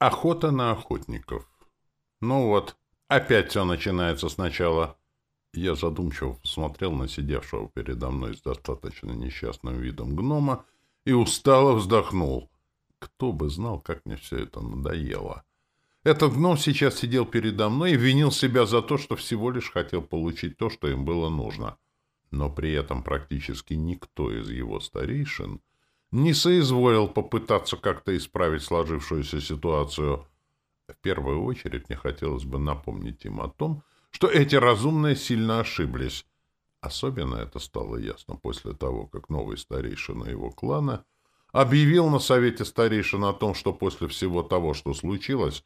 Охота на охотников. Ну вот, опять все начинается сначала. Я задумчиво посмотрел на сидевшего передо мной с достаточно несчастным видом гнома и устало вздохнул. Кто бы знал, как мне все это надоело. Этот гном сейчас сидел передо мной и винил себя за то, что всего лишь хотел получить то, что им было нужно. Но при этом практически никто из его старейшин не соизволил попытаться как-то исправить сложившуюся ситуацию. В первую очередь мне хотелось бы напомнить им о том, что эти разумные сильно ошиблись. Особенно это стало ясно после того, как новый старейшина его клана объявил на совете старейшин о том, что после всего того, что случилось,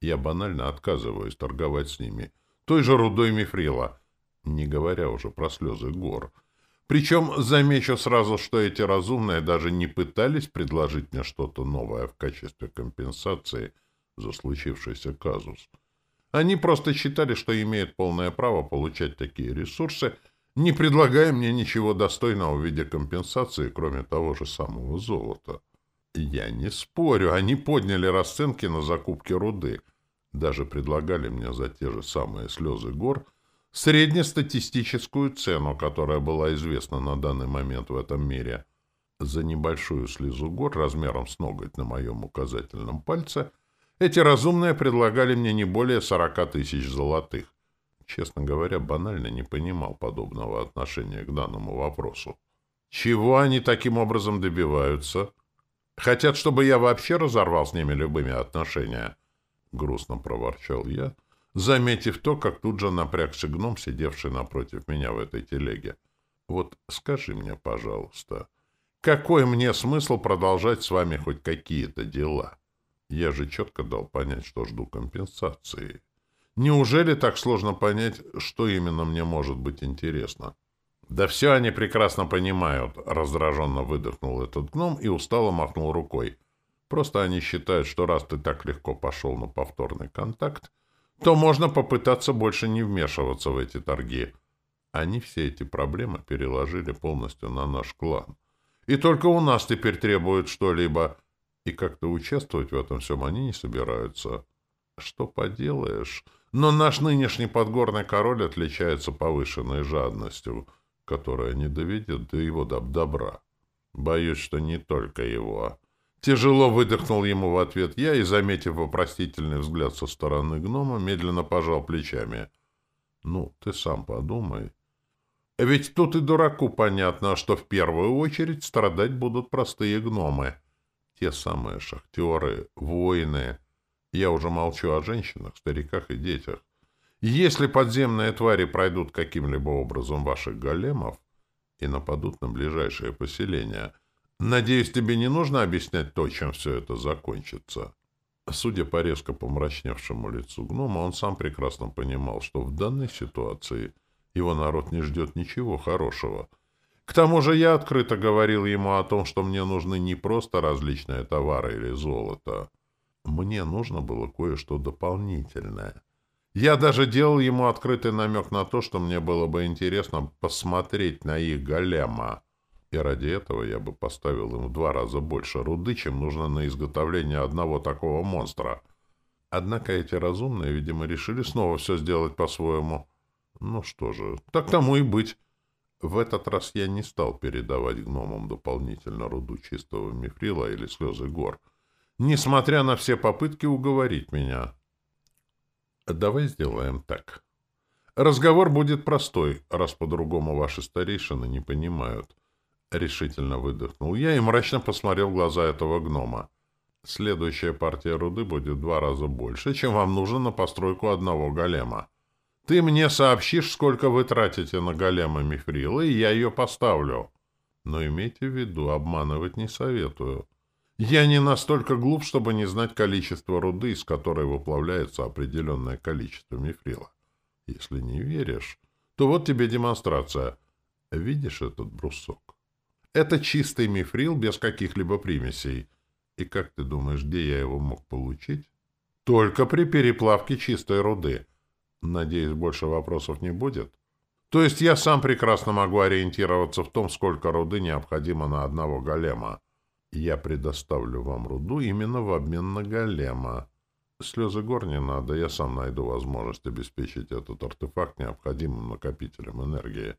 я банально отказываюсь торговать с ними, той же рудой мифрила, не говоря уже про слезы гор. Причем замечу сразу, что эти разумные даже не пытались предложить мне что-то новое в качестве компенсации за случившийся казус. Они просто считали, что имеют полное право получать такие ресурсы, не предлагая мне ничего достойного в виде компенсации, кроме того же самого золота. Я не спорю, они подняли расценки на закупки руды. Даже предлагали мне за те же самые слезы гор среднестатистическую цену, которая была известна на данный момент в этом мире. За небольшую слезу гор размером с ноготь на моем указательном пальце эти разумные предлагали мне не более сорока тысяч золотых. Честно говоря, банально не понимал подобного отношения к данному вопросу. Чего они таким образом добиваются? Хотят, чтобы я вообще разорвал с ними любыми отношения? Грустно проворчал я, заметив то, как тут же напрягся гном, сидевший напротив меня в этой телеге. Вот скажи мне, пожалуйста, какой мне смысл продолжать с вами хоть какие-то дела? Я же четко дал понять, что жду компенсации. Неужели так сложно понять, что именно мне может быть интересно? Да все они прекрасно понимают, раздраженно выдохнул этот гном и устало махнул рукой. Просто они считают, что раз ты так легко пошел на повторный контакт, то можно попытаться больше не вмешиваться в эти торги. Они все эти проблемы переложили полностью на наш клан. И только у нас теперь требуют что-либо, и как-то участвовать в этом всем они не собираются. Что поделаешь? Но наш нынешний подгорный король отличается повышенной жадностью, которая не доведет до его добра. Боюсь, что не только его. Тяжело выдохнул ему в ответ я и, заметив вопросительный взгляд со стороны гнома, медленно пожал плечами. «Ну, ты сам подумай. Ведь тут и дураку понятно, что в первую очередь страдать будут простые гномы. Те самые шахтеры, воины. Я уже молчу о женщинах, стариках и детях. Если подземные твари пройдут каким-либо образом ваших големов и нападут на ближайшее поселение — Надеюсь, тебе не нужно объяснять то, чем все это закончится. Судя по резко помрачневшему лицу гнома, он сам прекрасно понимал, что в данной ситуации его народ не ждет ничего хорошего. К тому же я открыто говорил ему о том, что мне нужны не просто различные товары или золото. Мне нужно было кое-что дополнительное. Я даже делал ему открытый намек на то, что мне было бы интересно посмотреть на их голема. И ради этого я бы поставил им в два раза больше руды, чем нужно на изготовление одного такого монстра. Однако эти разумные, видимо, решили снова все сделать по-своему. Ну что же, так тому и быть. В этот раз я не стал передавать гномам дополнительно руду чистого мифрила или слезы гор, несмотря на все попытки уговорить меня. Давай сделаем так. Разговор будет простой, раз по-другому ваши старейшины не понимают. — решительно выдохнул я и мрачно посмотрел в глаза этого гнома. «Следующая партия руды будет в два раза больше, чем вам нужно на постройку одного голема. Ты мне сообщишь, сколько вы тратите на голема мифрила, и я ее поставлю. Но имейте в виду, обманывать не советую. Я не настолько глуп, чтобы не знать количество руды, из которой выплавляется определенное количество мифрила. Если не веришь, то вот тебе демонстрация. Видишь этот брусок? Это чистый мифрил без каких-либо примесей. И как ты думаешь, где я его мог получить? Только при переплавке чистой руды. Надеюсь, больше вопросов не будет? То есть я сам прекрасно могу ориентироваться в том, сколько руды необходимо на одного голема. Я предоставлю вам руду именно в обмен на голема. Слезы гор не надо, я сам найду возможность обеспечить этот артефакт необходимым накопителем энергии.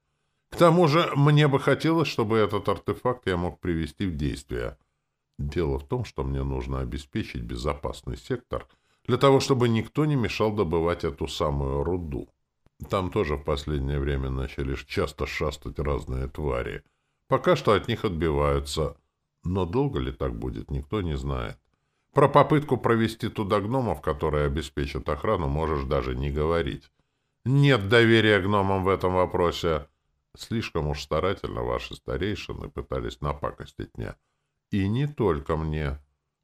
К тому же, мне бы хотелось, чтобы этот артефакт я мог привести в действие. Дело в том, что мне нужно обеспечить безопасный сектор для того, чтобы никто не мешал добывать эту самую руду. Там тоже в последнее время начали часто шастать разные твари. Пока что от них отбиваются. Но долго ли так будет, никто не знает. Про попытку провести туда гномов, которые обеспечат охрану, можешь даже не говорить. Нет доверия гномам в этом вопросе. Слишком уж старательно ваши старейшины пытались напакостить мне. И не только мне.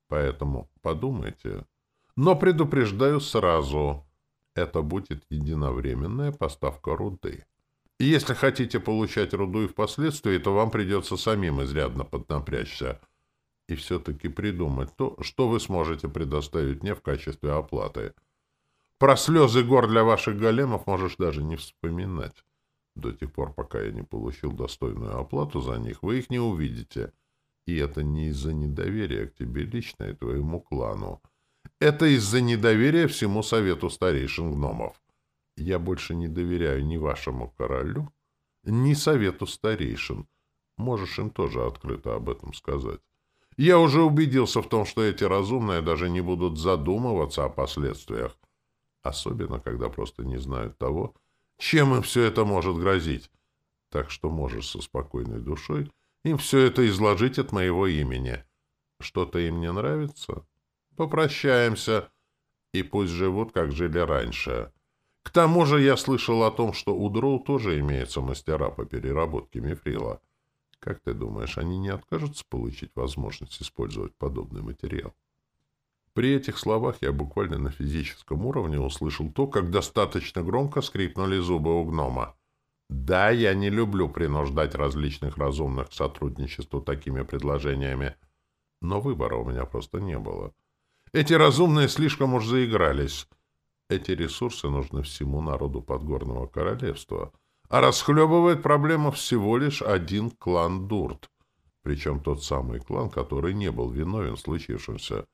Поэтому подумайте. Но предупреждаю сразу. Это будет единовременная поставка руды. И если хотите получать руду и впоследствии, то вам придется самим изрядно поднапрячься — и все-таки придумать то, что вы сможете предоставить мне в качестве оплаты. Про слезы гор для ваших големов можешь даже не вспоминать. До тех пор, пока я не получил достойную оплату за них, вы их не увидите. И это не из-за недоверия к тебе лично и твоему клану. Это из-за недоверия всему совету старейшин гномов. Я больше не доверяю ни вашему королю, ни совету старейшин. Можешь им тоже открыто об этом сказать. Я уже убедился в том, что эти разумные даже не будут задумываться о последствиях. Особенно, когда просто не знают того, чем им все это может грозить. Так что можешь со спокойной душой им все это изложить от моего имени. Что-то им не нравится? Попрощаемся, и пусть живут, как жили раньше. К тому же я слышал о том, что у Дроу тоже имеются мастера по переработке мифрила. Как ты думаешь, они не откажутся получить возможность использовать подобный материал? При этих словах я буквально на физическом уровне услышал то, как достаточно громко скрипнули зубы у гнома. Да, я не люблю принуждать различных разумных к сотрудничеству такими предложениями, но выбора у меня просто не было. Эти разумные слишком уж заигрались. Эти ресурсы нужны всему народу Подгорного Королевства — а расхлебывает проблему всего лишь один клан Дурт, причем тот самый клан, который не был виновен в случившемся.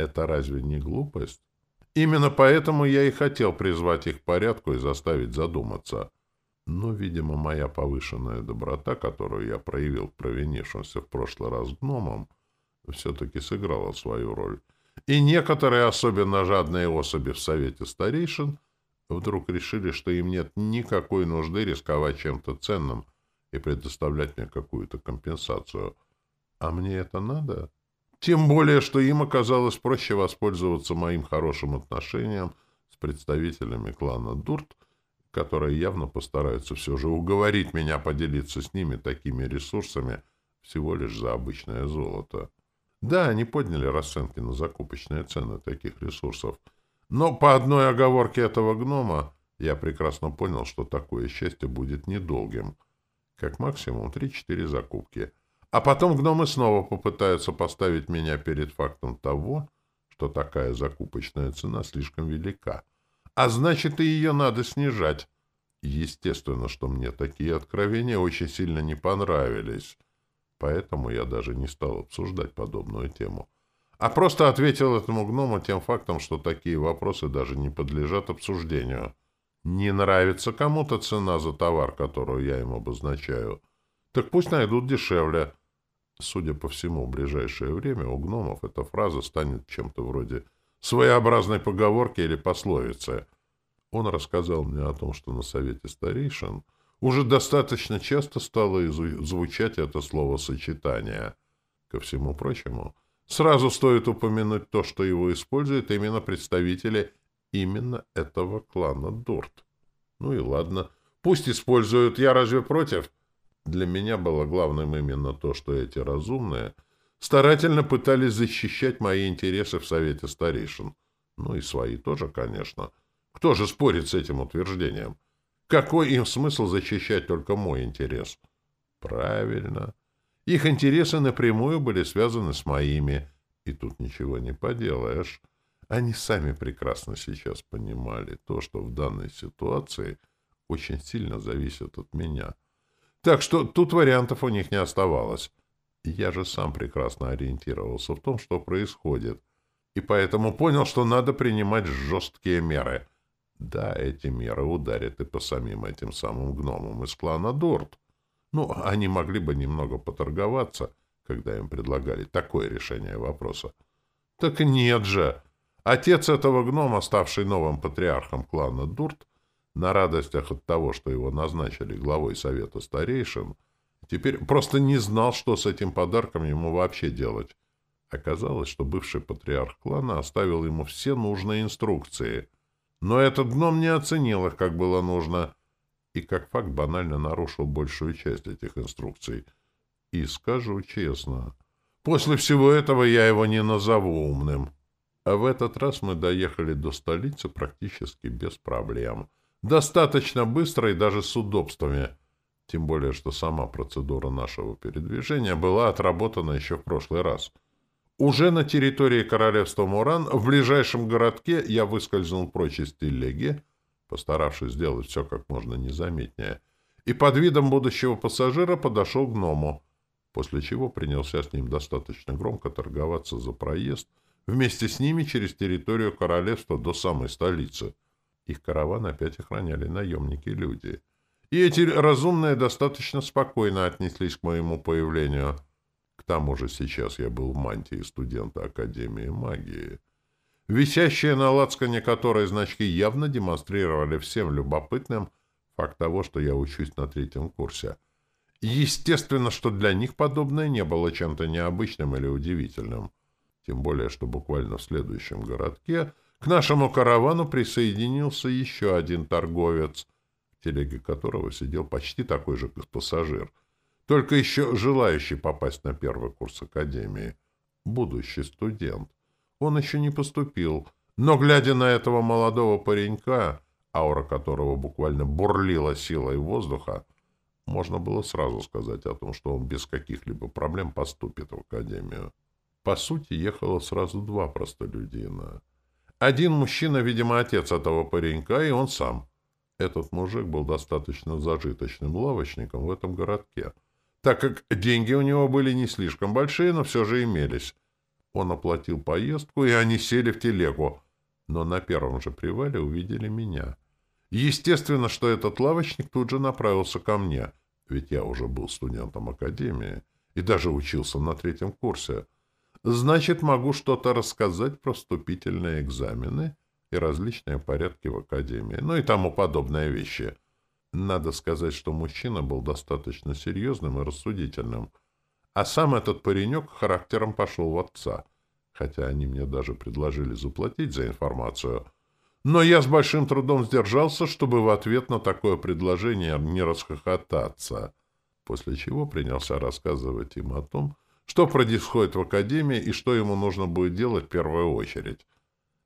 Это разве не глупость? Именно поэтому я и хотел призвать их к порядку и заставить задуматься. Но, видимо, моя повышенная доброта, которую я проявил к провинившимся в прошлый раз гномам, все-таки сыграла свою роль. И некоторые, особенно жадные особи в Совете Старейшин, вдруг решили, что им нет никакой нужды рисковать чем-то ценным и предоставлять мне какую-то компенсацию. А мне это надо? Тем более, что им оказалось проще воспользоваться моим хорошим отношением с представителями клана Дурт, которые явно постараются все же уговорить меня поделиться с ними такими ресурсами всего лишь за обычное золото. Да, они подняли расценки на закупочные цены таких ресурсов — но по одной оговорке этого гнома я прекрасно понял, что такое счастье будет недолгим. Как максимум три-четыре закупки. А потом гномы снова попытаются поставить меня перед фактом того, что такая закупочная цена слишком велика. А значит, и ее надо снижать. Естественно, что мне такие откровения очень сильно не понравились. Поэтому я даже не стал обсуждать подобную тему а просто ответил этому гному тем фактом, что такие вопросы даже не подлежат обсуждению. Не нравится кому-то цена за товар, которую я им обозначаю, так пусть найдут дешевле. Судя по всему, в ближайшее время у гномов эта фраза станет чем-то вроде своеобразной поговорки или пословицы. Он рассказал мне о том, что на совете старейшин уже достаточно часто стало звучать это словосочетание. Ко всему прочему, Сразу стоит упомянуть то, что его используют именно представители именно этого клана Дурт. Ну и ладно. Пусть используют, я разве против? Для меня было главным именно то, что эти разумные старательно пытались защищать мои интересы в Совете Старейшин. Ну и свои тоже, конечно. Кто же спорит с этим утверждением? Какой им смысл защищать только мой интерес? Правильно. Их интересы напрямую были связаны с моими, и тут ничего не поделаешь. Они сами прекрасно сейчас понимали то, что в данной ситуации очень сильно зависит от меня. Так что тут вариантов у них не оставалось. Я же сам прекрасно ориентировался в том, что происходит. и поэтому понял, что надо принимать жесткие меры. Да, эти меры ударят и по самим этим самым гномам из клана Дурт. Ну, они могли бы немного поторговаться, когда им предлагали такое решение вопроса. Так нет же! Отец этого гнома, ставший новым патриархом клана Дурт, на радостях от того, что его назначили главой Совета Старейшин, теперь просто не знал, что с этим подарком ему вообще делать. Оказалось, что бывший патриарх клана оставил ему все нужные инструкции. Но этот гном не оценил их, как было нужно, и как факт банально нарушил большую часть этих инструкций. И скажу честно, после всего этого я его не назову умным. А в этот раз мы доехали до столицы практически без проблем. Достаточно быстро и даже с удобствами. Тем более, что сама процедура нашего передвижения была отработана еще в прошлый раз — уже на территории королевства Муран, в ближайшем городке, я выскользнул прочь из телеги, постаравшись сделать все как можно незаметнее, и под видом будущего пассажира подошел к гному, после чего принялся с ним достаточно громко торговаться за проезд вместе с ними через территорию королевства до самой столицы. Их караван опять охраняли наемники-люди. И эти разумные достаточно спокойно отнеслись к моему появлению — к тому же сейчас я был в мантии студента Академии магии, висящие на лацкане которой значки явно демонстрировали всем любопытным факт того, что я учусь на третьем курсе. Естественно, что для них подобное не было чем-то необычным или удивительным. Тем более, что буквально в следующем городке к нашему каравану присоединился еще один торговец, в телеге которого сидел почти такой же пассажир — только еще желающий попасть на первый курс академии. Будущий студент. Он еще не поступил, но, глядя на этого молодого паренька, аура которого буквально бурлила силой воздуха, можно было сразу сказать о том, что он без каких-либо проблем поступит в академию. По сути, ехало сразу два простолюдина. Один мужчина, видимо, отец этого паренька, и он сам. Этот мужик был достаточно зажиточным лавочником в этом городке — так как деньги у него были не слишком большие, но все же имелись. Он оплатил поездку, и они сели в телегу, но на первом же привале увидели меня. Естественно, что этот лавочник тут же направился ко мне, ведь я уже был студентом академии и даже учился на третьем курсе. Значит, могу что-то рассказать про вступительные экзамены и различные порядки в академии, ну и тому подобные вещи — надо сказать, что мужчина был достаточно серьезным и рассудительным, а сам этот паренек характером пошел в отца, хотя они мне даже предложили заплатить за информацию. Но я с большим трудом сдержался, чтобы в ответ на такое предложение не расхохотаться, после чего принялся рассказывать им о том, что происходит в академии и что ему нужно будет делать в первую очередь.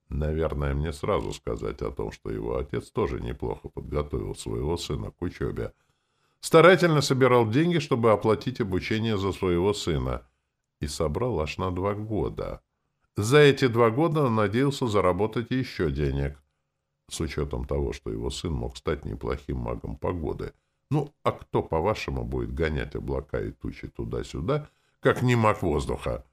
Наверное, мне сразу сказать о том, что его отец тоже неплохо подготовил своего сына к учебе. Старательно собирал деньги, чтобы оплатить обучение за своего сына. И собрал аж на два года. За эти два года он надеялся заработать еще денег. С учетом того, что его сын мог стать неплохим магом погоды. Ну, а кто, по-вашему, будет гонять облака и тучи туда-сюда, как не маг воздуха?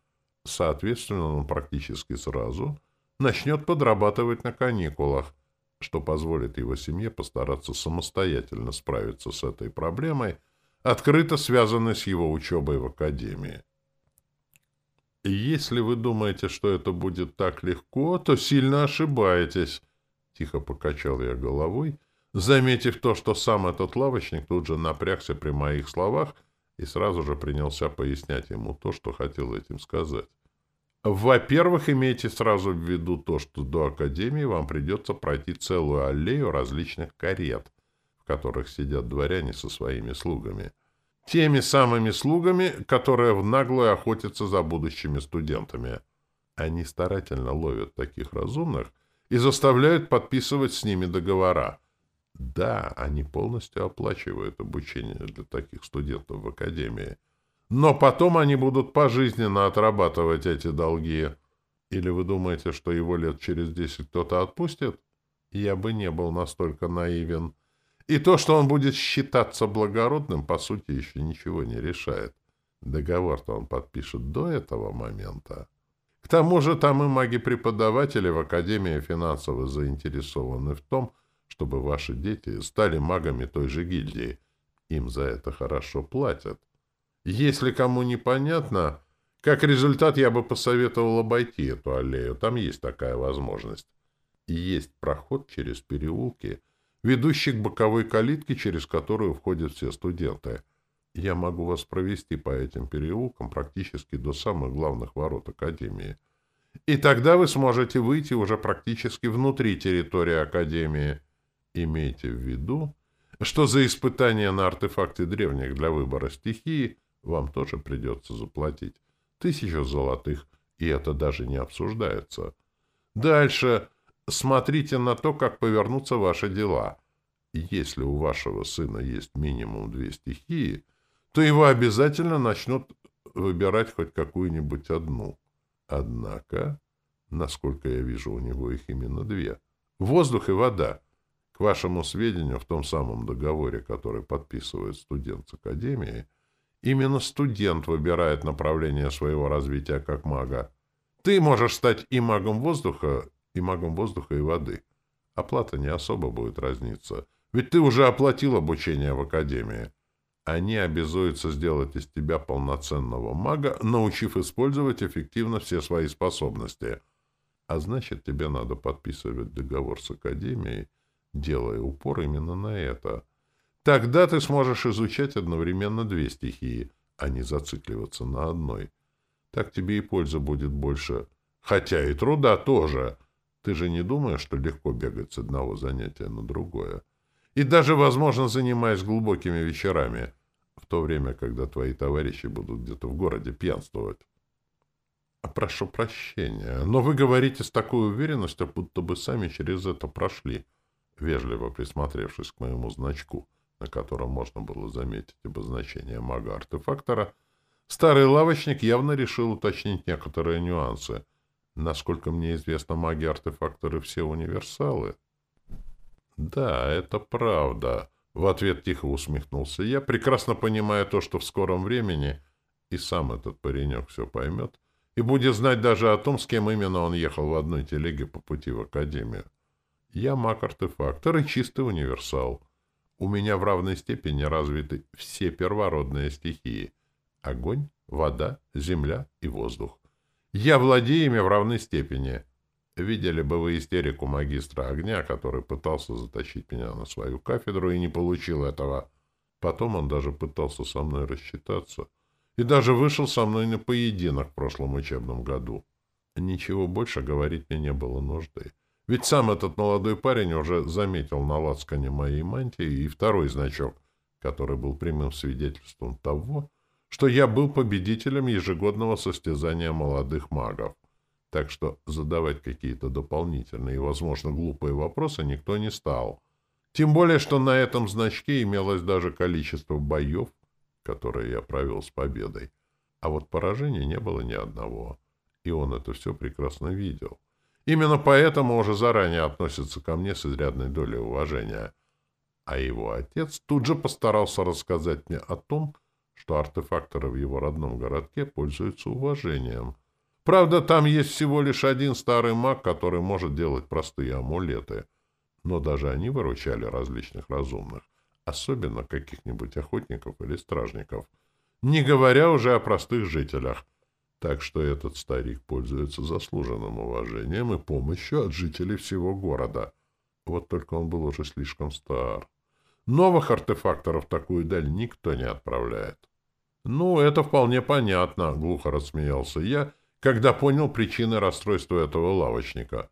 Соответственно, он практически сразу начнет подрабатывать на каникулах, что позволит его семье постараться самостоятельно справиться с этой проблемой, открыто связанной с его учебой в академии. И если вы думаете, что это будет так легко, то сильно ошибаетесь, — тихо покачал я головой, заметив то, что сам этот лавочник тут же напрягся при моих словах и сразу же принялся пояснять ему то, что хотел этим сказать. Во-первых, имейте сразу в виду то, что до Академии вам придется пройти целую аллею различных карет, в которых сидят дворяне со своими слугами. Теми самыми слугами, которые в наглую охотятся за будущими студентами. Они старательно ловят таких разумных и заставляют подписывать с ними договора. Да, они полностью оплачивают обучение для таких студентов в Академии – но потом они будут пожизненно отрабатывать эти долги. Или вы думаете, что его лет через десять кто-то отпустит? Я бы не был настолько наивен. И то, что он будет считаться благородным, по сути, еще ничего не решает. Договор-то он подпишет до этого момента. К тому же там и маги-преподаватели в Академии финансово заинтересованы в том, чтобы ваши дети стали магами той же гильдии. Им за это хорошо платят. Если кому непонятно, как результат я бы посоветовал обойти эту аллею. Там есть такая возможность. И есть проход через переулки, ведущий к боковой калитке, через которую входят все студенты. Я могу вас провести по этим переулкам практически до самых главных ворот Академии. И тогда вы сможете выйти уже практически внутри территории Академии. Имейте в виду, что за испытания на артефакты древних для выбора стихии вам тоже придется заплатить. Тысяча золотых, и это даже не обсуждается. Дальше смотрите на то, как повернутся ваши дела. Если у вашего сына есть минимум две стихии, то его обязательно начнут выбирать хоть какую-нибудь одну. Однако, насколько я вижу, у него их именно две. Воздух и вода. К вашему сведению, в том самом договоре, который подписывает студент с Академией, именно студент выбирает направление своего развития как мага. Ты можешь стать и магом воздуха, и магом воздуха и воды. Оплата не особо будет разниться. Ведь ты уже оплатил обучение в Академии. Они обязуются сделать из тебя полноценного мага, научив использовать эффективно все свои способности. А значит, тебе надо подписывать договор с Академией, делая упор именно на это. Тогда ты сможешь изучать одновременно две стихии, а не зацикливаться на одной. Так тебе и польза будет больше. Хотя и труда тоже. Ты же не думаешь, что легко бегать с одного занятия на другое? И даже, возможно, занимаясь глубокими вечерами, в то время, когда твои товарищи будут где-то в городе пьянствовать. Прошу прощения, но вы говорите с такой уверенностью, будто бы сами через это прошли — вежливо присмотревшись к моему значку, на котором можно было заметить обозначение мага-артефактора, старый лавочник явно решил уточнить некоторые нюансы. Насколько мне известно, маги-артефакторы все универсалы. Да, это правда. В ответ тихо усмехнулся я, прекрасно понимая то, что в скором времени и сам этот паренек все поймет, и будет знать даже о том, с кем именно он ехал в одной телеге по пути в академию. Я маг-артефактор и чистый универсал. У меня в равной степени развиты все первородные стихии — огонь, вода, земля и воздух. Я владею ими в равной степени. Видели бы вы истерику магистра огня, который пытался затащить меня на свою кафедру и не получил этого. Потом он даже пытался со мной рассчитаться и даже вышел со мной на поединок в прошлом учебном году. Ничего больше говорить мне не было нужды. Ведь сам этот молодой парень уже заметил на лацкане моей мантии и второй значок, который был прямым свидетельством того, что я был победителем ежегодного состязания молодых магов. Так что задавать какие-то дополнительные и, возможно, глупые вопросы никто не стал. Тем более, что на этом значке имелось даже количество боев, которые я провел с победой. А вот поражений не было ни одного. И он это все прекрасно видел. Именно поэтому уже заранее относится ко мне с изрядной долей уважения. А его отец тут же постарался рассказать мне о том, что артефакторы в его родном городке пользуются уважением. Правда, там есть всего лишь один старый маг, который может делать простые амулеты. Но даже они выручали различных разумных, особенно каких-нибудь охотников или стражников, не говоря уже о простых жителях — так что этот старик пользуется заслуженным уважением и помощью от жителей всего города. Вот только он был уже слишком стар. Новых артефакторов в такую даль никто не отправляет. «Ну, это вполне понятно», — глухо рассмеялся я, когда понял причины расстройства этого лавочника.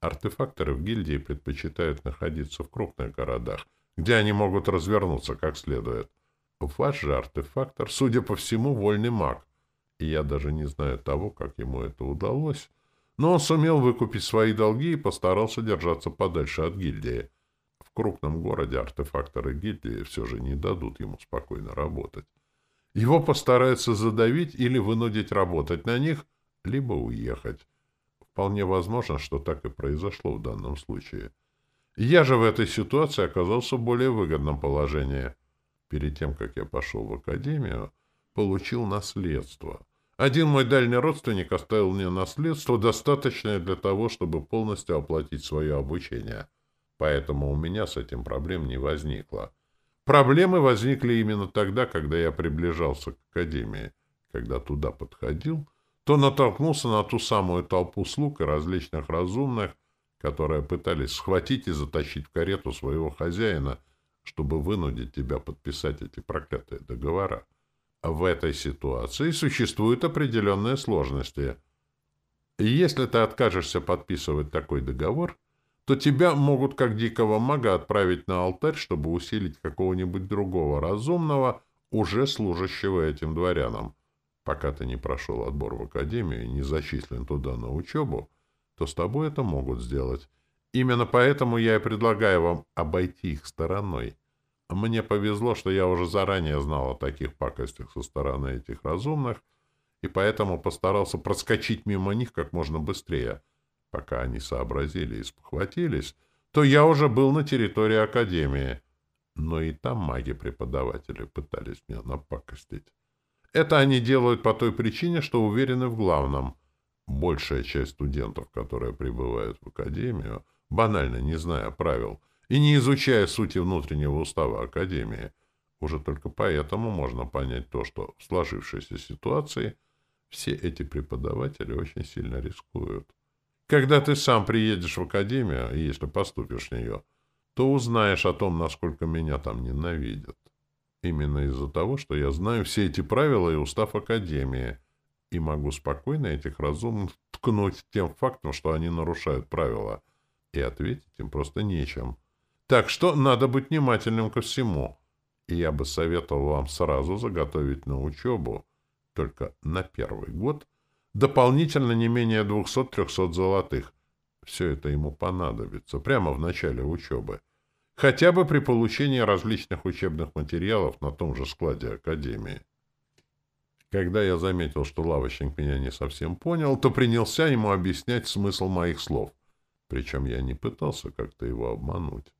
Артефакторы в гильдии предпочитают находиться в крупных городах, где они могут развернуться как следует. Ваш же артефактор, судя по всему, вольный маг и я даже не знаю того, как ему это удалось, но он сумел выкупить свои долги и постарался держаться подальше от гильдии. В крупном городе артефакторы гильдии все же не дадут ему спокойно работать. Его постараются задавить или вынудить работать на них, либо уехать. Вполне возможно, что так и произошло в данном случае. Я же в этой ситуации оказался в более выгодном положении. Перед тем, как я пошел в академию, получил наследство — Один мой дальний родственник оставил мне наследство, достаточное для того, чтобы полностью оплатить свое обучение. Поэтому у меня с этим проблем не возникло. Проблемы возникли именно тогда, когда я приближался к академии. Когда туда подходил, то натолкнулся на ту самую толпу слуг и различных разумных, которые пытались схватить и затащить в карету своего хозяина, чтобы вынудить тебя подписать эти проклятые договора. В этой ситуации существуют определенные сложности. Если ты откажешься подписывать такой договор, то тебя могут как дикого мага отправить на алтарь, чтобы усилить какого-нибудь другого разумного, уже служащего этим дворянам. Пока ты не прошел отбор в академию и не зачислен туда на учебу, то с тобой это могут сделать. Именно поэтому я и предлагаю вам обойти их стороной. Мне повезло, что я уже заранее знал о таких пакостях со стороны этих разумных, и поэтому постарался проскочить мимо них как можно быстрее. Пока они сообразили и спохватились, то я уже был на территории Академии. Но и там маги-преподаватели пытались меня напакостить. Это они делают по той причине, что уверены в главном. Большая часть студентов, которые прибывают в Академию, банально не зная правил — и не изучая сути внутреннего устава Академии. Уже только поэтому можно понять то, что в сложившейся ситуации все эти преподаватели очень сильно рискуют. Когда ты сам приедешь в Академию, и если поступишь в нее, то узнаешь о том, насколько меня там ненавидят. Именно из-за того, что я знаю все эти правила и устав Академии, и могу спокойно этих разумных ткнуть тем фактом, что они нарушают правила, и ответить им просто нечем. Так что надо быть внимательным ко всему. И я бы советовал вам сразу заготовить на учебу, только на первый год, дополнительно не менее 200-300 золотых. Все это ему понадобится прямо в начале учебы. Хотя бы при получении различных учебных материалов на том же складе Академии. Когда я заметил, что лавочник меня не совсем понял, то принялся ему объяснять смысл моих слов. Причем я не пытался как-то его обмануть.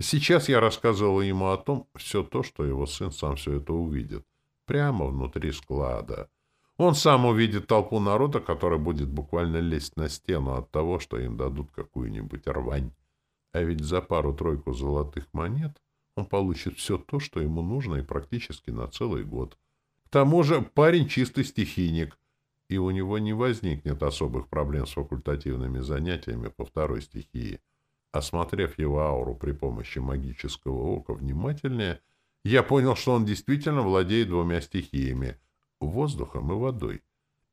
Сейчас я рассказывал ему о том, все то, что его сын сам все это увидит. Прямо внутри склада. Он сам увидит толпу народа, которая будет буквально лезть на стену от того, что им дадут какую-нибудь рвань. А ведь за пару-тройку золотых монет он получит все то, что ему нужно, и практически на целый год. К тому же парень чистый стихийник, и у него не возникнет особых проблем с факультативными занятиями по второй стихии. Осмотрев его ауру при помощи магического ока внимательнее, я понял, что он действительно владеет двумя стихиями — воздухом и водой.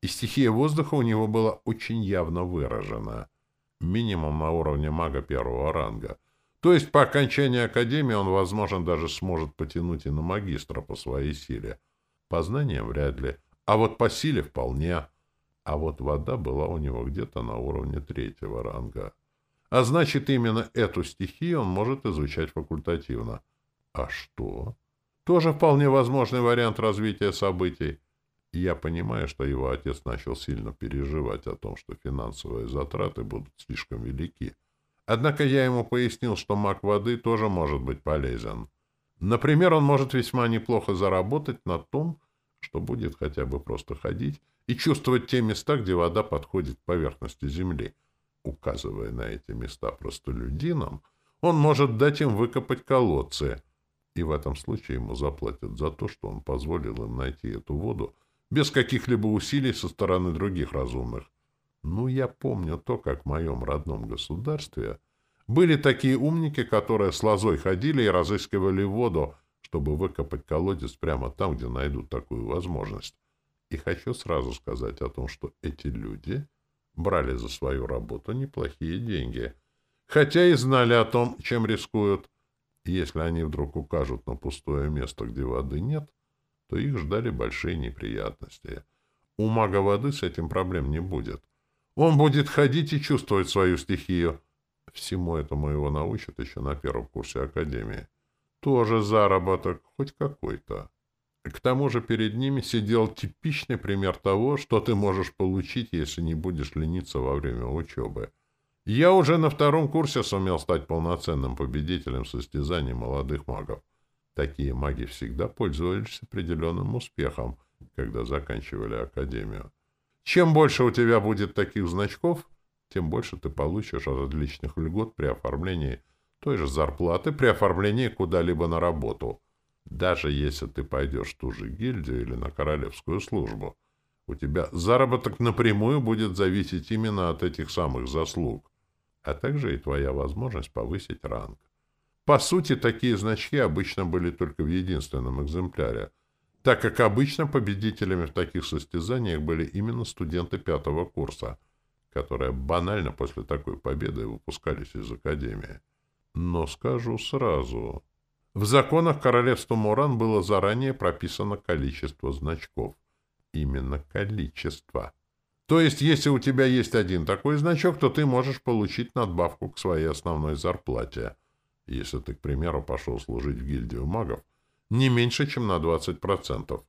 И стихия воздуха у него была очень явно выражена. Минимум на уровне мага первого ранга. То есть по окончании Академии он, возможно, даже сможет потянуть и на магистра по своей силе. По знаниям вряд ли. А вот по силе вполне. А вот вода была у него где-то на уровне третьего ранга. А значит, именно эту стихию он может изучать факультативно. А что? Тоже вполне возможный вариант развития событий. Я понимаю, что его отец начал сильно переживать о том, что финансовые затраты будут слишком велики. Однако я ему пояснил, что маг воды тоже может быть полезен. Например, он может весьма неплохо заработать на том, что будет хотя бы просто ходить и чувствовать те места, где вода подходит к поверхности земли — указывая на эти места простолюдинам, он может дать им выкопать колодцы, и в этом случае ему заплатят за то, что он позволил им найти эту воду без каких-либо усилий со стороны других разумных. Ну, я помню то, как в моем родном государстве были такие умники, которые с лозой ходили и разыскивали воду, чтобы выкопать колодец прямо там, где найдут такую возможность. И хочу сразу сказать о том, что эти люди брали за свою работу неплохие деньги, хотя и знали о том, чем рискуют. Если они вдруг укажут на пустое место, где воды нет, то их ждали большие неприятности. У мага воды с этим проблем не будет. Он будет ходить и чувствовать свою стихию. Всему этому его научат еще на первом курсе Академии. Тоже заработок, хоть какой-то. К тому же перед ними сидел типичный пример того, что ты можешь получить, если не будешь лениться во время учебы. Я уже на втором курсе сумел стать полноценным победителем состязаний молодых магов. Такие маги всегда пользовались определенным успехом когда заканчивали академию. Чем больше у тебя будет таких значков, тем больше ты получишь различных льгот при оформлении той же зарплаты, при оформлении куда-либо на работу. Даже если ты пойдешь в ту же гильдию или на королевскую службу, у тебя заработок напрямую будет зависеть именно от этих самых заслуг, а также и твоя возможность повысить ранг. По сути, такие значки обычно были только в единственном экземпляре, так как обычно победителями в таких состязаниях были именно студенты пятого курса, которые банально после такой победы выпускались из академии. Но скажу сразу, в законах королевства Муран было заранее прописано количество значков. Именно количество. То есть, если у тебя есть один такой значок, то ты можешь получить надбавку к своей основной зарплате. Если ты, к примеру, пошел служить в гильдию магов, не меньше, чем на 20%.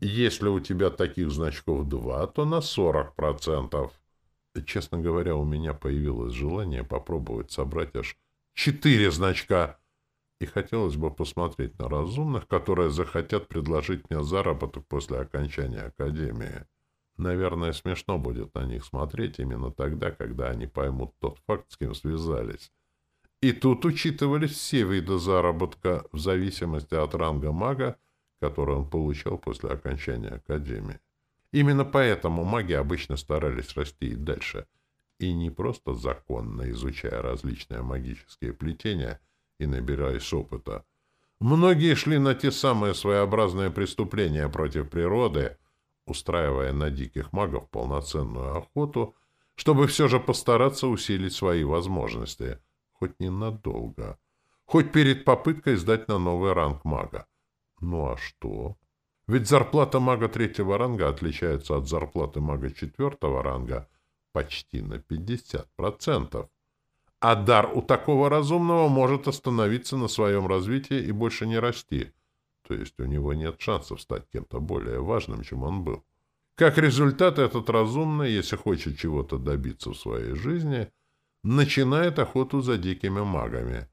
Если у тебя таких значков два, то на 40%. Честно говоря, у меня появилось желание попробовать собрать аж четыре значка. И хотелось бы посмотреть на разумных, которые захотят предложить мне заработок после окончания академии. Наверное, смешно будет на них смотреть именно тогда, когда они поймут тот факт, с кем связались. И тут учитывались все виды заработка в зависимости от ранга мага, который он получал после окончания академии. Именно поэтому маги обычно старались расти и дальше, и не просто законно изучая различные магические плетения и набираясь опыта. Многие шли на те самые своеобразные преступления против природы, устраивая на диких магов полноценную охоту, чтобы все же постараться усилить свои возможности — хоть ненадолго, хоть перед попыткой сдать на новый ранг мага. Ну а что? Ведь зарплата мага третьего ранга отличается от зарплаты мага четвертого ранга почти на 50%. А дар у такого разумного может остановиться на своем развитии и больше не расти. То есть у него нет шансов стать кем-то более важным, чем он был. Как результат, этот разумный, если хочет чего-то добиться в своей жизни, начинает охоту за дикими магами.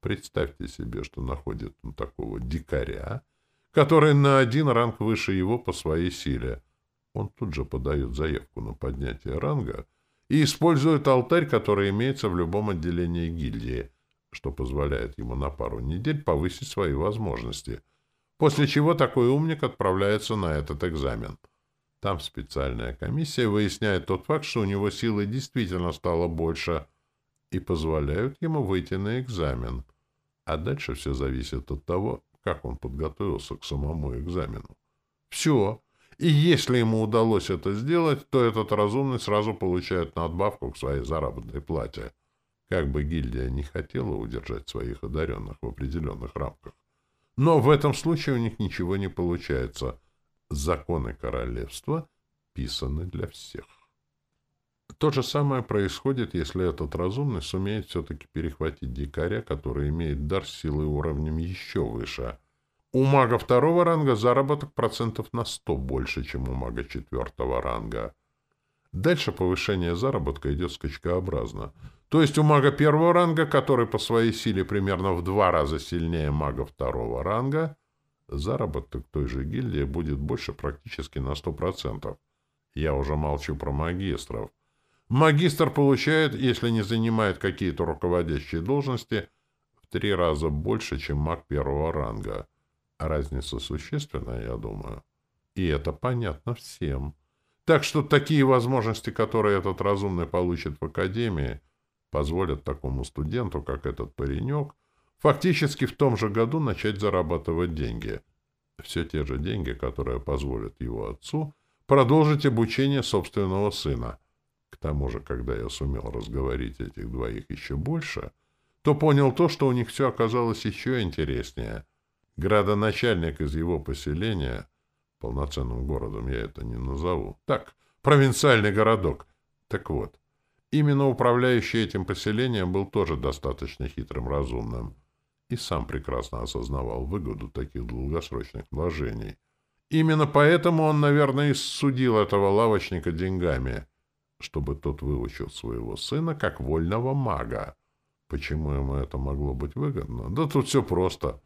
Представьте себе, что находит он такого дикаря, который на один ранг выше его по своей силе. Он тут же подает заявку на поднятие ранга и использует алтарь, который имеется в любом отделении гильдии, что позволяет ему на пару недель повысить свои возможности, после чего такой умник отправляется на этот экзамен. Там специальная комиссия выясняет тот факт, что у него силы действительно стало больше – и позволяют ему выйти на экзамен. А дальше все зависит от того, как он подготовился к самому экзамену. Все. И если ему удалось это сделать, то этот разумный сразу получает надбавку к своей заработной плате. Как бы гильдия не хотела удержать своих одаренных в определенных рамках. Но в этом случае у них ничего не получается. Законы королевства писаны для всех. То же самое происходит, если этот разумный сумеет все-таки перехватить дикаря, который имеет дар силы уровнем еще выше. У мага второго ранга заработок процентов на 100 больше, чем у мага четвертого ранга. Дальше повышение заработка идет скачкообразно. То есть у мага первого ранга, который по своей силе примерно в два раза сильнее мага второго ранга, заработок той же гильдии будет больше практически на 100%. Я уже молчу про магистров. Магистр получает, если не занимает какие-то руководящие должности, в три раза больше, чем маг первого ранга. Разница существенная, я думаю. И это понятно всем. Так что такие возможности, которые этот разумный получит в академии, позволят такому студенту, как этот паренек, фактически в том же году начать зарабатывать деньги. Все те же деньги, которые позволят его отцу продолжить обучение собственного сына — к тому же, когда я сумел разговорить этих двоих еще больше, то понял то, что у них все оказалось еще интереснее. Градоначальник из его поселения, полноценным городом я это не назову, так, провинциальный городок. Так вот, именно управляющий этим поселением был тоже достаточно хитрым разумным и сам прекрасно осознавал выгоду таких долгосрочных вложений. Именно поэтому он, наверное, и судил этого лавочника деньгами — чтобы тот выучил своего сына как вольного мага. Почему ему это могло быть выгодно? Да тут все просто.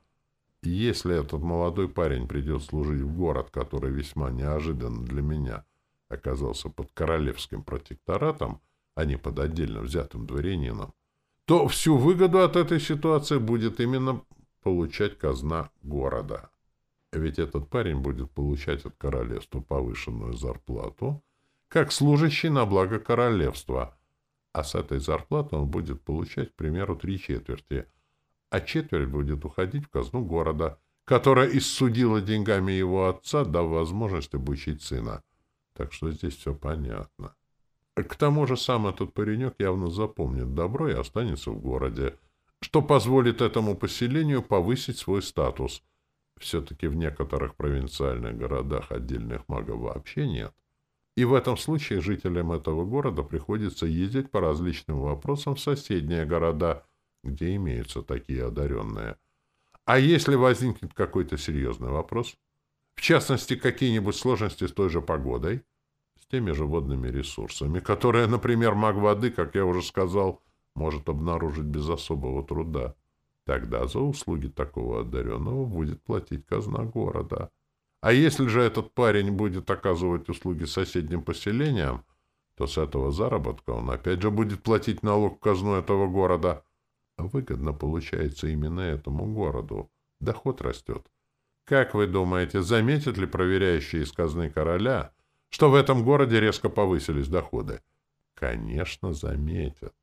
Если этот молодой парень придет служить в город, который весьма неожиданно для меня оказался под королевским протекторатом, а не под отдельно взятым дворянином, то всю выгоду от этой ситуации будет именно получать казна города. Ведь этот парень будет получать от королевства повышенную зарплату, как служащий на благо королевства, а с этой зарплаты он будет получать, к примеру, три четверти – а четверть будет уходить в казну города, которая иссудила деньгами его отца, дав возможность обучить сына. Так что здесь все понятно. К тому же сам этот паренек явно запомнит добро и останется в городе, что позволит этому поселению повысить свой статус. Все-таки в некоторых провинциальных городах отдельных магов вообще нет. И в этом случае жителям этого города приходится ездить по различным вопросам в соседние города – где имеются такие одаренные. А если возникнет какой-то серьезный вопрос, в частности, какие-нибудь сложности с той же погодой, с теми же водными ресурсами, которые, например, маг воды, как я уже сказал, может обнаружить без особого труда, тогда за услуги такого одаренного будет платить казна города. А если же этот парень будет оказывать услуги соседним поселениям, то с этого заработка он опять же будет платить налог в казну этого города — Выгодно получается именно этому городу. Доход растет. Как вы думаете, заметят ли проверяющие из казны короля, что в этом городе резко повысились доходы? Конечно, заметят.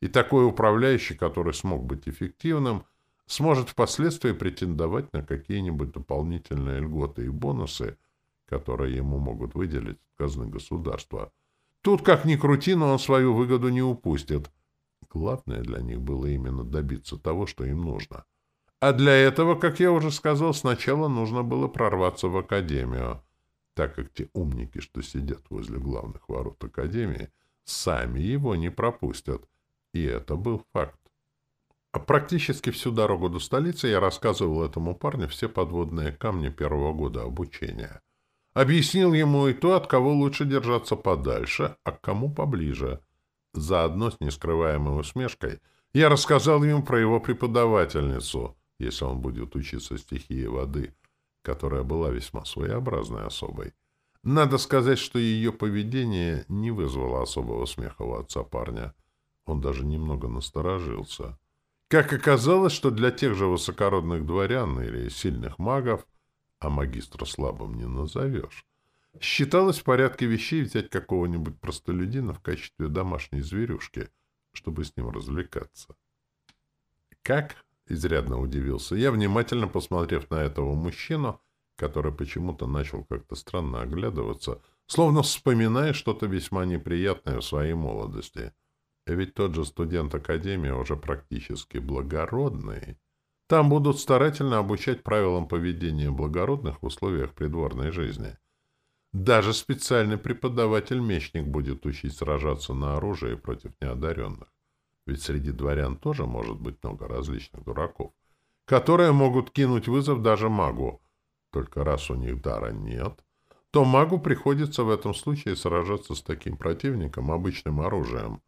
И такой управляющий, который смог быть эффективным, сможет впоследствии претендовать на какие-нибудь дополнительные льготы и бонусы, которые ему могут выделить казны государства. Тут, как ни крути, но он свою выгоду не упустит — Главное для них было именно добиться того, что им нужно. А для этого, как я уже сказал, сначала нужно было прорваться в академию, так как те умники, что сидят возле главных ворот академии, сами его не пропустят. И это был факт. А практически всю дорогу до столицы я рассказывал этому парню все подводные камни первого года обучения. Объяснил ему и то, от кого лучше держаться подальше, а к кому поближе — Заодно с нескрываемой усмешкой я рассказал ему про его преподавательницу, если он будет учиться стихии воды, которая была весьма своеобразной особой. Надо сказать, что ее поведение не вызвало особого смеха у отца парня. Он даже немного насторожился. Как оказалось, что для тех же высокородных дворян или сильных магов, а магистра слабым не назовешь, Считалось в порядке вещей взять какого-нибудь простолюдина в качестве домашней зверюшки, чтобы с ним развлекаться. «Как?» — изрядно удивился я, внимательно посмотрев на этого мужчину, который почему-то начал как-то странно оглядываться, словно вспоминая что-то весьма неприятное в своей молодости. Ведь тот же студент Академии уже практически благородный. Там будут старательно обучать правилам поведения благородных в условиях придворной жизни. Даже специальный преподаватель-мечник будет учить сражаться на оружии против неодаренных. Ведь среди дворян тоже может быть много различных дураков, которые могут кинуть вызов даже магу. Только раз у них дара нет, то магу приходится в этом случае сражаться с таким противником обычным оружием.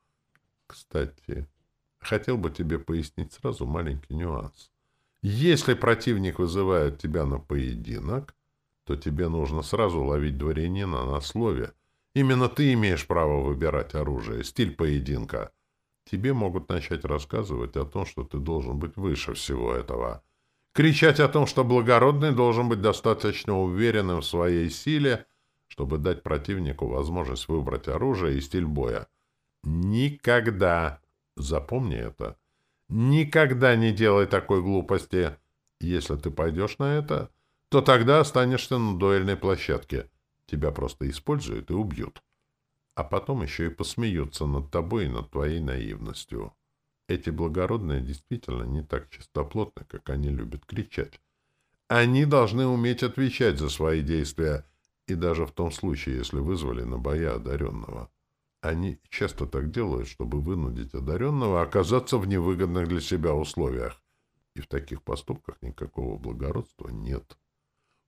Кстати, хотел бы тебе пояснить сразу маленький нюанс. Если противник вызывает тебя на поединок, то тебе нужно сразу ловить дворянина на слове. Именно ты имеешь право выбирать оружие, стиль поединка. Тебе могут начать рассказывать о том, что ты должен быть выше всего этого. Кричать о том, что благородный должен быть достаточно уверенным в своей силе, чтобы дать противнику возможность выбрать оружие и стиль боя. Никогда, запомни это, никогда не делай такой глупости. Если ты пойдешь на это, то тогда останешься на дуэльной площадке. Тебя просто используют и убьют. А потом еще и посмеются над тобой и над твоей наивностью. Эти благородные действительно не так чистоплотны, как они любят кричать. Они должны уметь отвечать за свои действия, и даже в том случае, если вызвали на боя одаренного. Они часто так делают, чтобы вынудить одаренного оказаться в невыгодных для себя условиях. И в таких поступках никакого благородства нет.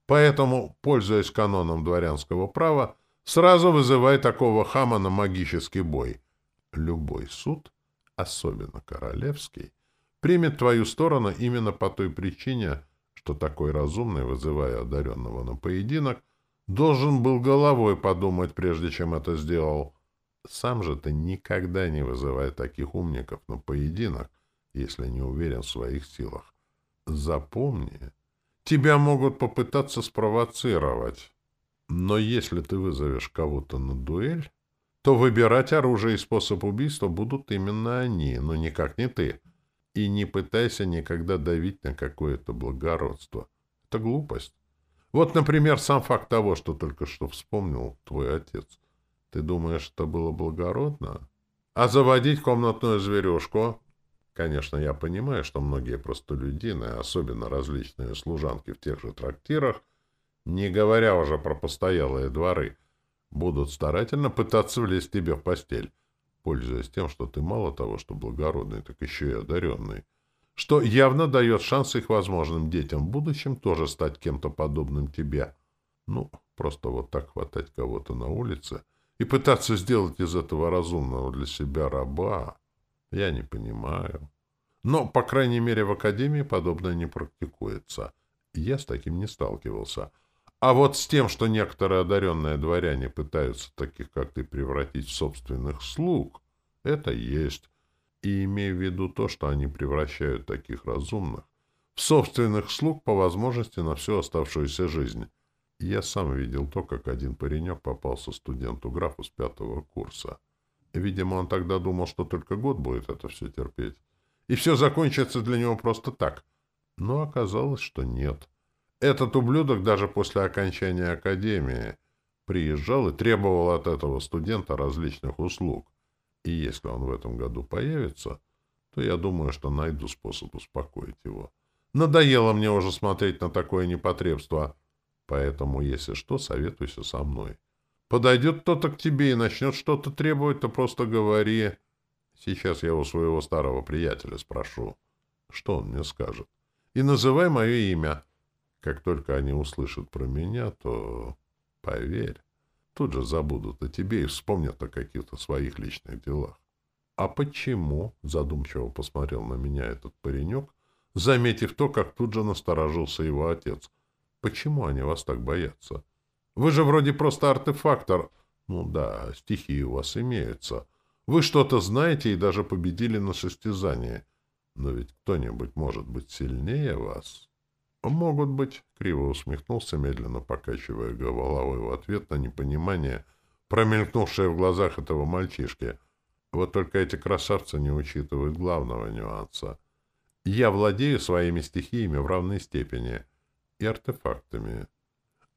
Поэтому, пользуясь каноном дворянского права, сразу вызывай такого хама на магический бой. Любой суд, особенно королевский, примет твою сторону именно по той причине, что такой разумный, вызывая одаренного на поединок, должен был головой подумать, прежде чем это сделал. Сам же ты никогда не вызывай таких умников на поединок, если не уверен в своих силах. Запомни, тебя могут попытаться спровоцировать. Но если ты вызовешь кого-то на дуэль, то выбирать оружие и способ убийства будут именно они, но никак не ты. И не пытайся никогда давить на какое-то благородство. Это глупость. Вот, например, сам факт того, что только что вспомнил твой отец. Ты думаешь, это было благородно? А заводить комнатную зверюшку? Конечно, я понимаю, что многие простолюдины, особенно различные служанки в тех же трактирах, не говоря уже про постоялые дворы, будут старательно пытаться влезть тебе в постель, пользуясь тем, что ты мало того, что благородный, так еще и одаренный, что явно дает шанс их возможным детям в будущем тоже стать кем-то подобным тебе. Ну, просто вот так хватать кого-то на улице и пытаться сделать из этого разумного для себя раба, я не понимаю. Но, по крайней мере, в Академии подобное не практикуется. Я с таким не сталкивался — а вот с тем, что некоторые одаренные дворяне пытаются таких, как ты, превратить в собственных слуг, это есть. И имея в виду то, что они превращают таких разумных в собственных слуг по возможности на всю оставшуюся жизнь. Я сам видел то, как один паренек попался студенту-графу с пятого курса. Видимо, он тогда думал, что только год будет это все терпеть. И все закончится для него просто так. Но оказалось, что нет. — этот ублюдок даже после окончания академии приезжал и требовал от этого студента различных услуг. И если он в этом году появится, то я думаю, что найду способ успокоить его. Надоело мне уже смотреть на такое непотребство. Поэтому, если что, советуйся со мной. Подойдет кто-то к тебе и начнет что-то требовать, то просто говори. Сейчас я у своего старого приятеля спрошу, что он мне скажет. И называй мое имя. Как только они услышат про меня, то, поверь, тут же забудут о тебе и вспомнят о каких-то своих личных делах. — А почему? — задумчиво посмотрел на меня этот паренек, заметив то, как тут же насторожился его отец. — Почему они вас так боятся? Вы же вроде просто артефактор. Ну да, стихии у вас имеются. Вы что-то знаете и даже победили на состязании. Но ведь кто-нибудь может быть сильнее вас. — «Могут быть», — криво усмехнулся, медленно покачивая головой в ответ на непонимание, промелькнувшее в глазах этого мальчишки. Вот только эти красавцы не учитывают главного нюанса. Я владею своими стихиями в равной степени и артефактами.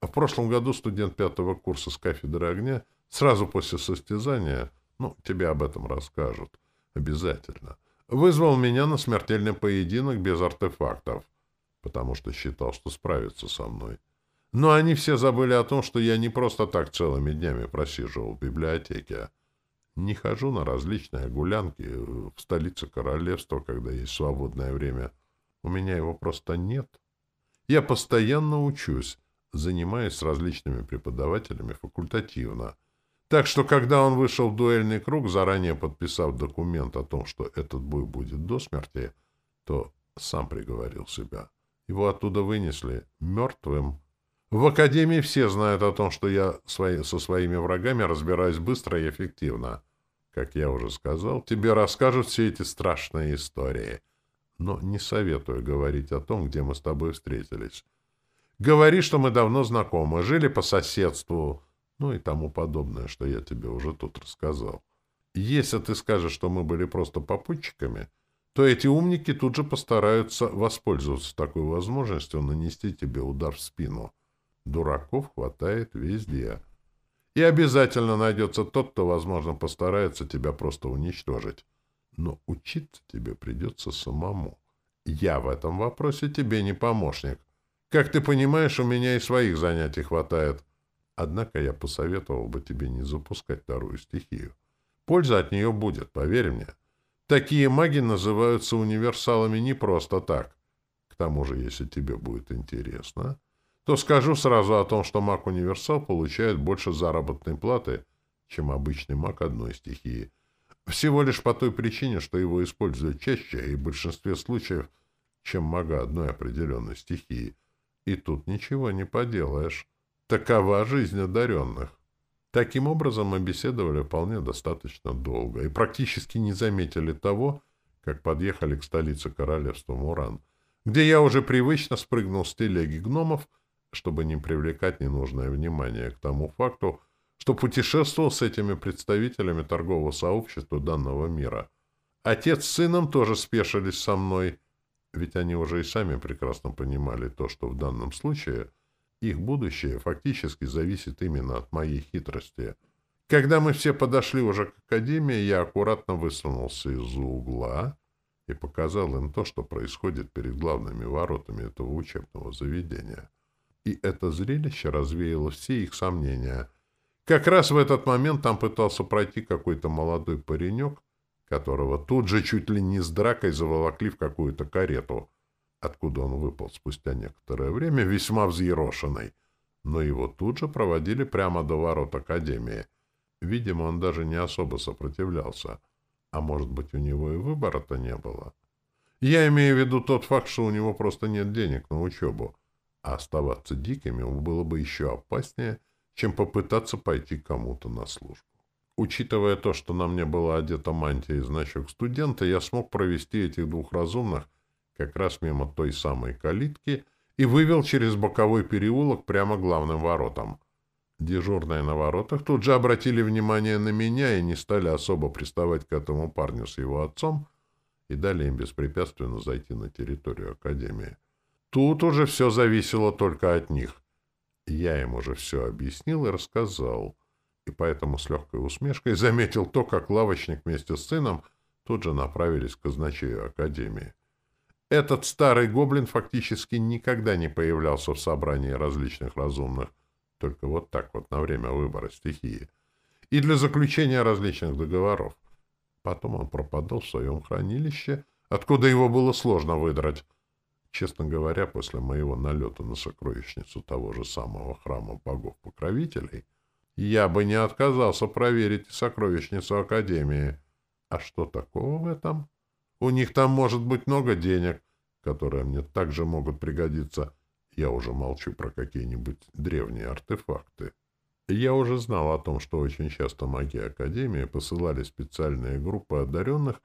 В прошлом году студент пятого курса с кафедры огня сразу после состязания, ну, тебе об этом расскажут, обязательно, вызвал меня на смертельный поединок без артефактов — потому что считал, что справится со мной. Но они все забыли о том, что я не просто так целыми днями просиживал в библиотеке. Не хожу на различные гулянки в столице королевства, когда есть свободное время. У меня его просто нет. Я постоянно учусь, занимаюсь с различными преподавателями факультативно. Так что, когда он вышел в дуэльный круг, заранее подписав документ о том, что этот бой будет до смерти, то сам приговорил себя. Его оттуда вынесли мертвым. В Академии все знают о том, что я свои, со своими врагами разбираюсь быстро и эффективно. Как я уже сказал, тебе расскажут все эти страшные истории. Но не советую говорить о том, где мы с тобой встретились. Говори, что мы давно знакомы, жили по соседству, ну и тому подобное, что я тебе уже тут рассказал. Если ты скажешь, что мы были просто попутчиками, то эти умники тут же постараются воспользоваться такой возможностью нанести тебе удар в спину. Дураков хватает везде. И обязательно найдется тот, кто, возможно, постарается тебя просто уничтожить. Но учиться тебе придется самому. Я в этом вопросе тебе не помощник. Как ты понимаешь, у меня и своих занятий хватает. Однако я посоветовал бы тебе не запускать вторую стихию. Польза от нее будет, поверь мне. Такие маги называются универсалами не просто так. К тому же, если тебе будет интересно, то скажу сразу о том, что маг-универсал получает больше заработной платы, чем обычный маг одной стихии. Всего лишь по той причине, что его используют чаще и в большинстве случаев чем мага одной определенной стихии. И тут ничего не поделаешь. Такова жизнь одаренных. Таким образом, мы беседовали вполне достаточно долго и практически не заметили того, как подъехали к столице королевства Муран, где я уже привычно спрыгнул с телеги гномов, чтобы не привлекать ненужное внимание к тому факту, что путешествовал с этими представителями торгового сообщества данного мира. Отец с сыном тоже спешились со мной, ведь они уже и сами прекрасно понимали то, что в данном случае их будущее фактически зависит именно от моей хитрости. Когда мы все подошли уже к академии, я аккуратно высунулся из-за угла и показал им то, что происходит перед главными воротами этого учебного заведения. И это зрелище развеяло все их сомнения. Как раз в этот момент там пытался пройти какой-то молодой паренек, которого тут же чуть ли не с дракой заволокли в какую-то карету, откуда он выпал спустя некоторое время, весьма взъерошенный. Но его тут же проводили прямо до ворот Академии. Видимо, он даже не особо сопротивлялся. А может быть, у него и выбора-то не было. Я имею в виду тот факт, что у него просто нет денег на учебу. А оставаться дикими было бы еще опаснее, чем попытаться пойти кому-то на службу. Учитывая то, что на мне была одета мантия и значок студента, я смог провести этих двух разумных как раз мимо той самой калитки и вывел через боковой переулок прямо к главным воротам. Дежурные на воротах тут же обратили внимание на меня и не стали особо приставать к этому парню с его отцом и дали им беспрепятственно зайти на территорию Академии. Тут уже все зависело только от них. Я им уже все объяснил и рассказал и поэтому с легкой усмешкой заметил то, как лавочник вместе с сыном тут же направились к казначею Академии. Этот старый гоблин фактически никогда не появлялся в собрании различных разумных, только вот так вот на время выбора стихии, и для заключения различных договоров. Потом он пропадал в своем хранилище, откуда его было сложно выдрать. Честно говоря, после моего налета на сокровищницу того же самого храма богов-покровителей — я бы не отказался проверить сокровищницу Академии. А что такого в этом? У них там может быть много денег, которые мне также могут пригодиться. Я уже молчу про какие-нибудь древние артефакты. Я уже знал о том, что очень часто маги Академии посылали специальные группы одаренных,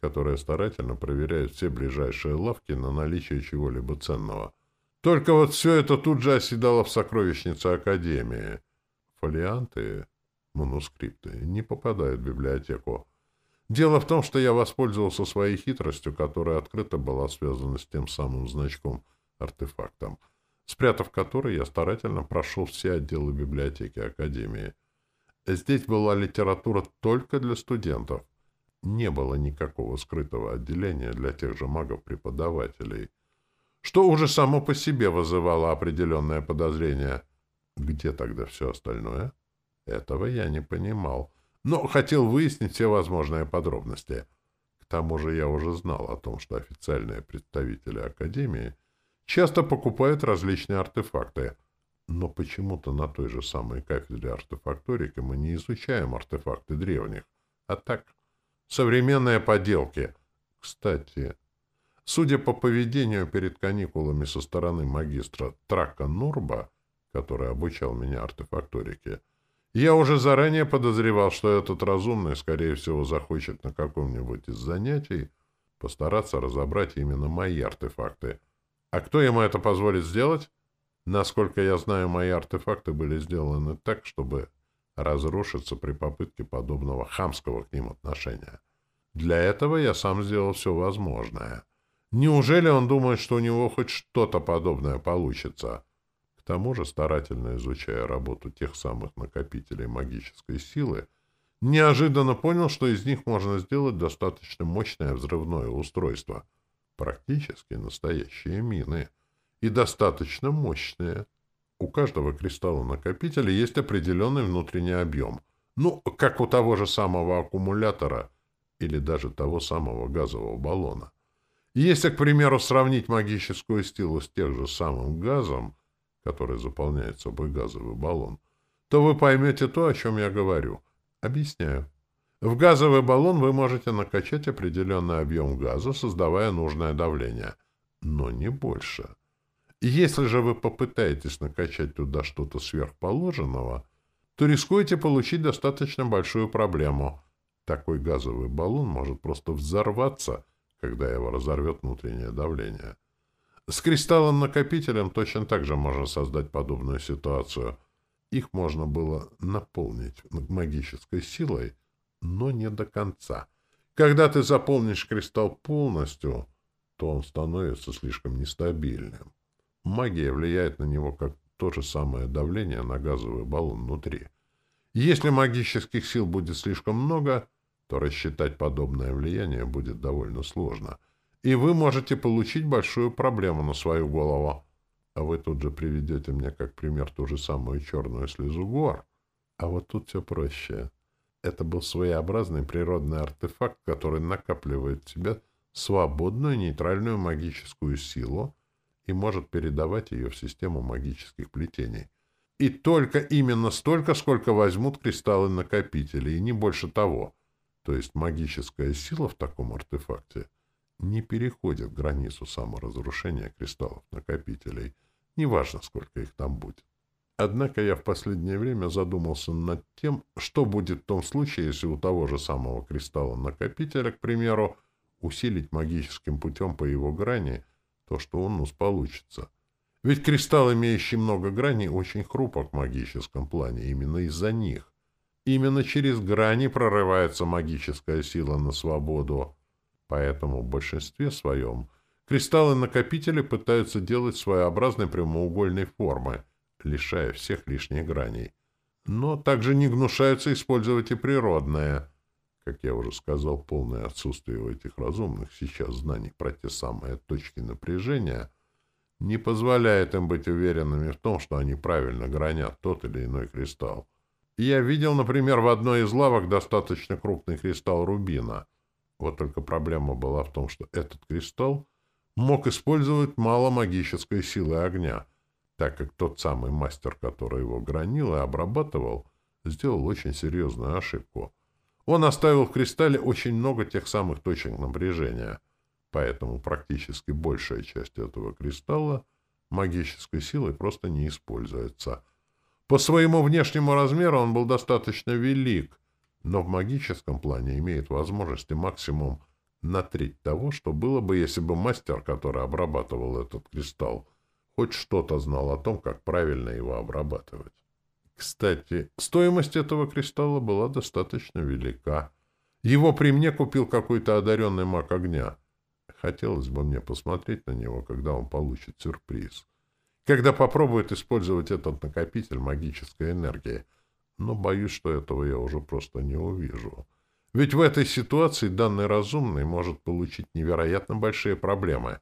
которые старательно проверяют все ближайшие лавки на наличие чего-либо ценного. Только вот все это тут же оседало в сокровищнице Академии — Фолианты, манускрипты не попадают в библиотеку. Дело в том, что я воспользовался своей хитростью, которая открыто была связана с тем самым значком, артефактом, спрятав который, я старательно прошел все отделы библиотеки Академии. Здесь была литература только для студентов. Не было никакого скрытого отделения для тех же магов-преподавателей, что уже само по себе вызывало определенное подозрение — где тогда все остальное? Этого я не понимал, но хотел выяснить все возможные подробности. К тому же я уже знал о том, что официальные представители Академии часто покупают различные артефакты, но почему-то на той же самой кафедре артефакторики мы не изучаем артефакты древних, а так, современные поделки. Кстати, судя по поведению перед каникулами со стороны магистра Трака Нурба, который обучал меня артефакторике. Я уже заранее подозревал, что этот разумный, скорее всего, захочет на каком-нибудь из занятий постараться разобрать именно мои артефакты. А кто ему это позволит сделать? Насколько я знаю, мои артефакты были сделаны так, чтобы разрушиться при попытке подобного хамского к ним отношения. Для этого я сам сделал все возможное. Неужели он думает, что у него хоть что-то подобное получится? Тому же, старательно изучая работу тех самых накопителей магической силы, неожиданно понял, что из них можно сделать достаточно мощное взрывное устройство. Практически настоящие мины. И достаточно мощные. У каждого кристалла-накопителя есть определенный внутренний объем. Ну, как у того же самого аккумулятора или даже того самого газового баллона. Если, к примеру, сравнить магическую стилу с тем же самым газом, который заполняет собой газовый баллон, то вы поймете то, о чем я говорю. Объясняю. В газовый баллон вы можете накачать определенный объем газа, создавая нужное давление. но не больше. Если же вы попытаетесь накачать туда что-то сверхположенного, то рискуете получить достаточно большую проблему. Такой газовый баллон может просто взорваться, когда его разорвет внутреннее давление. С кристаллом-накопителем точно так же можно создать подобную ситуацию. Их можно было наполнить магической силой, но не до конца. Когда ты заполнишь кристалл полностью, то он становится слишком нестабильным. Магия влияет на него как то же самое давление на газовый баллон внутри. Если магических сил будет слишком много, то рассчитать подобное влияние будет довольно сложно. И вы можете получить большую проблему на свою голову. А вы тут же приведете мне как пример ту же самую черную слезу гор. А вот тут все проще. Это был своеобразный природный артефакт, который накапливает в себя свободную нейтральную магическую силу и может передавать ее в систему магических плетений. И только именно столько, сколько возьмут кристаллы-накопители, и не больше того. То есть магическая сила в таком артефакте не переходит границу саморазрушения кристаллов-накопителей, неважно, сколько их там будет. Однако я в последнее время задумался над тем, что будет в том случае, если у того же самого кристалла-накопителя, к примеру, усилить магическим путем по его грани то, что у нас получится. Ведь кристалл, имеющий много граней, очень хрупок в магическом плане именно из-за них. Именно через грани прорывается магическая сила на свободу. Поэтому в большинстве своем кристаллы-накопители пытаются делать своеобразной прямоугольной формы, лишая всех лишних граней. Но также не гнушаются использовать и природное. Как я уже сказал, полное отсутствие у этих разумных сейчас знаний про те самые точки напряжения не позволяет им быть уверенными в том, что они правильно гранят тот или иной кристалл. Я видел, например, в одной из лавок достаточно крупный кристалл рубина. Вот только проблема была в том, что этот кристалл мог использовать мало магической силы огня, так как тот самый мастер, который его гранил и обрабатывал, сделал очень серьезную ошибку. Он оставил в кристалле очень много тех самых точек напряжения, поэтому практически большая часть этого кристалла магической силой просто не используется — по своему внешнему размеру он был достаточно велик, но в магическом плане имеет возможности максимум на треть того, что было бы, если бы мастер, который обрабатывал этот кристалл, хоть что-то знал о том, как правильно его обрабатывать. Кстати, стоимость этого кристалла была достаточно велика. Его при мне купил какой-то одаренный маг огня. Хотелось бы мне посмотреть на него, когда он получит сюрприз когда попробует использовать этот накопитель магической энергии. Но боюсь, что этого я уже просто не увижу. Ведь в этой ситуации данный разумный может получить невероятно большие проблемы.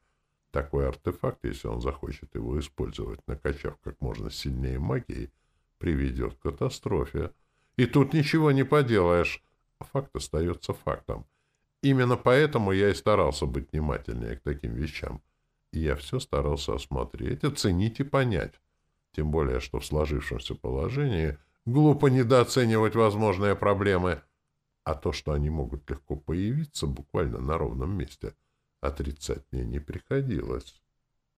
Такой артефакт, если он захочет его использовать, накачав как можно сильнее магией, приведет к катастрофе. И тут ничего не поделаешь. Факт остается фактом. Именно поэтому я и старался быть внимательнее к таким вещам и я все старался осмотреть, оценить и понять. Тем более, что в сложившемся положении глупо недооценивать возможные проблемы, а то, что они могут легко появиться буквально на ровном месте, отрицать мне не приходилось.